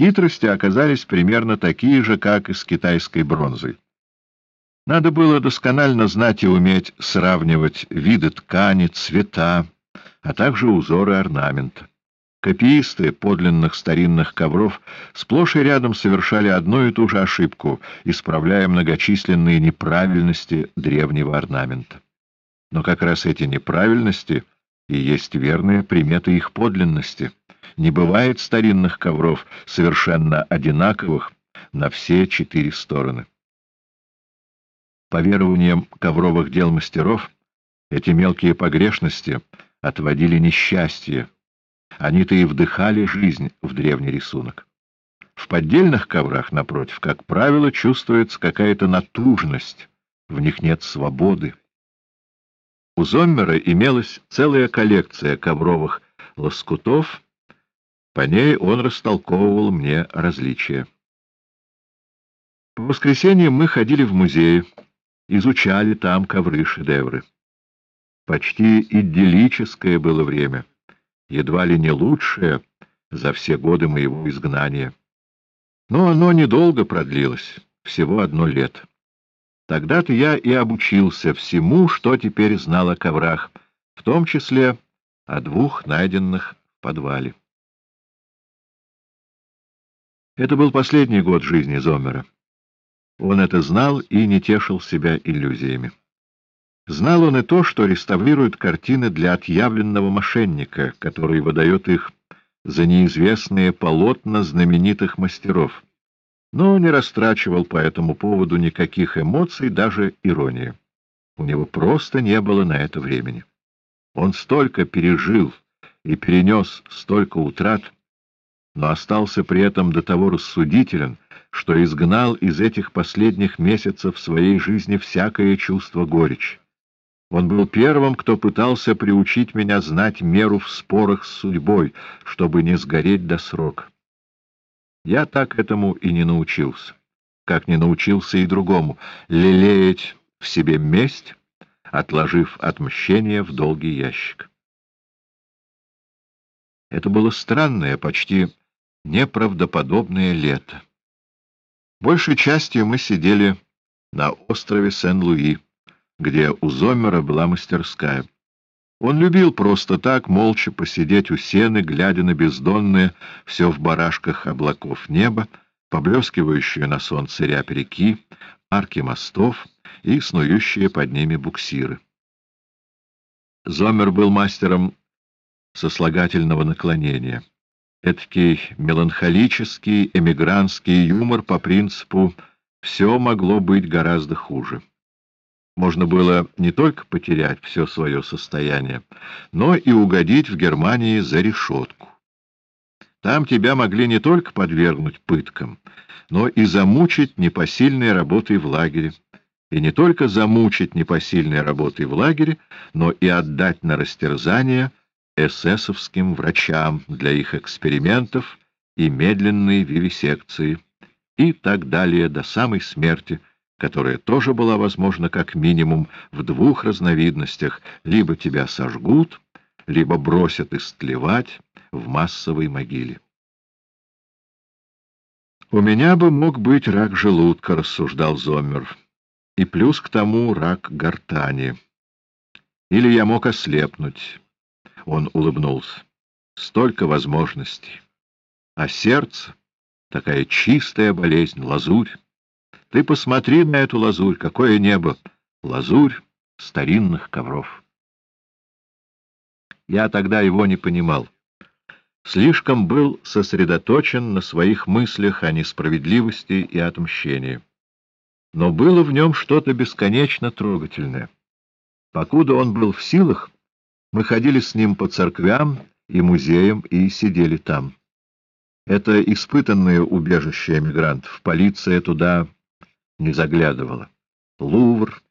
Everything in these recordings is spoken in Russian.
Хитрости оказались примерно такие же, как и с китайской бронзой. Надо было досконально знать и уметь сравнивать виды ткани, цвета, а также узоры орнамента. Копиисты подлинных старинных ковров сплошь и рядом совершали одну и ту же ошибку, исправляя многочисленные неправильности древнего орнамента. Но как раз эти неправильности и есть верные приметы их подлинности. Не бывает старинных ковров совершенно одинаковых на все четыре стороны. По верованиям ковровых дел мастеров, эти мелкие погрешности отводили несчастье, они-то и вдыхали жизнь в древний рисунок. В поддельных коврах, напротив, как правило, чувствуется какая-то натужность, в них нет свободы. У Зоммера имелась целая коллекция ковровых лоскутов, по ней он растолковывал мне различия. По воскресеньям мы ходили в музей, изучали там ковры-шедевры. Почти идиллическое было время едва ли не лучшее за все годы моего изгнания. Но оно недолго продлилось, всего одно лет. Тогда-то я и обучился всему, что теперь знал о коврах, в том числе о двух найденных в подвале. Это был последний год жизни Зомера. Он это знал и не тешил себя иллюзиями. Знал он и то, что реставрирует картины для отъявленного мошенника, который выдает их за неизвестные полотна знаменитых мастеров, но не растрачивал по этому поводу никаких эмоций, даже иронии. У него просто не было на это времени. Он столько пережил и перенес столько утрат, но остался при этом до того рассудителен, что изгнал из этих последних месяцев своей жизни всякое чувство горечи. Он был первым, кто пытался приучить меня знать меру в спорах с судьбой, чтобы не сгореть до срока. Я так этому и не научился, как не научился и другому — лелеять в себе месть, отложив отмщение в долгий ящик. Это было странное, почти неправдоподобное лето. Большей частью мы сидели на острове Сен-Луи где у Зоммера была мастерская. Он любил просто так, молча посидеть у сены, глядя на бездонное, все в барашках облаков небо, поблескивающие на солнце рябь реки, арки мостов и снующие под ними буксиры. Зомер был мастером сослагательного наклонения. Эдакий меланхолический эмигрантский юмор по принципу «все могло быть гораздо хуже». Можно было не только потерять все свое состояние, но и угодить в Германии за решетку. Там тебя могли не только подвергнуть пыткам, но и замучить непосильной работой в лагере. И не только замучить непосильной работой в лагере, но и отдать на растерзание эсэсовским врачам для их экспериментов и медленной вивисекции, и так далее до самой смерти, которая тоже была возможна как минимум в двух разновидностях — либо тебя сожгут, либо бросят истлевать в массовой могиле. «У меня бы мог быть рак желудка», — рассуждал Зоммер, — «и плюс к тому рак гортани. Или я мог ослепнуть». Он улыбнулся. «Столько возможностей. А сердце — такая чистая болезнь, лазурь». Ты посмотри на эту лазурь, какое небо! Лазурь старинных ковров. Я тогда его не понимал. Слишком был сосредоточен на своих мыслях о несправедливости и отмщении. Но было в нем что-то бесконечно трогательное. Покуда он был в силах, мы ходили с ним по церквям и музеям и сидели там. Это испытанное убежище эмигрантов, полиция туда не заглядывала. Лувр,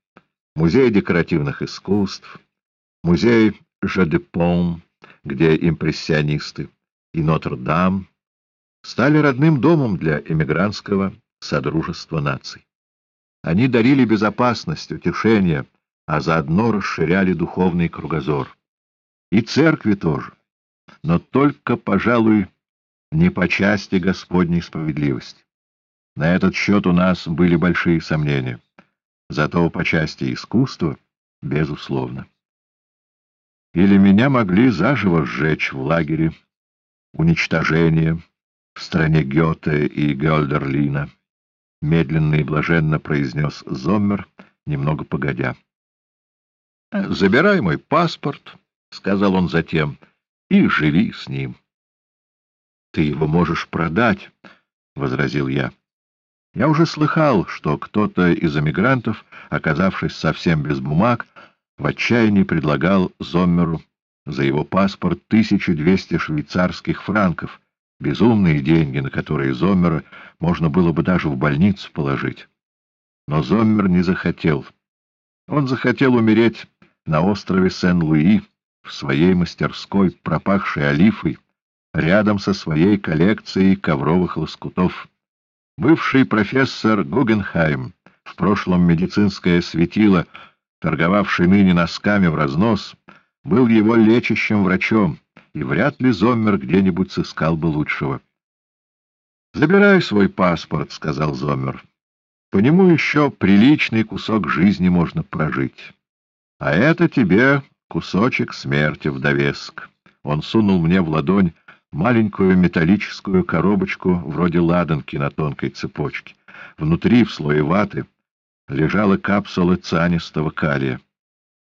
музей декоративных искусств, музей Жадепон, где импрессионисты, и Нотр-Дам стали родным домом для эмигрантского Содружества наций. Они дарили безопасность, утешение, а заодно расширяли духовный кругозор. И церкви тоже. Но только, пожалуй, не по части Господней справедливости. На этот счет у нас были большие сомнения. Зато по части искусства, безусловно. Или меня могли заживо сжечь в лагере уничтожение в стране Гёте и Гёльдерлина, медленно и блаженно произнес Зоммер, немного погодя. — Забирай мой паспорт, — сказал он затем, — и живи с ним. — Ты его можешь продать, — возразил я. Я уже слыхал, что кто-то из эмигрантов, оказавшись совсем без бумаг, в отчаянии предлагал Зоммеру за его паспорт 1200 швейцарских франков, безумные деньги, на которые Зоммера можно было бы даже в больницу положить. Но Зоммер не захотел. Он захотел умереть на острове Сен-Луи, в своей мастерской, пропахшей олифой, рядом со своей коллекцией ковровых лоскутов. Бывший профессор Гугенхайм, в прошлом медицинское светило, торговавший ныне носками в разнос, был его лечащим врачом, и вряд ли Зоммер где-нибудь сыскал бы лучшего. — Забирай свой паспорт, — сказал Зоммер. — По нему еще приличный кусок жизни можно прожить. А это тебе кусочек смерти в довеск. Он сунул мне в ладонь маленькую металлическую коробочку вроде ладанки на тонкой цепочке. Внутри, в слое ваты, лежала капсула цианистого калия.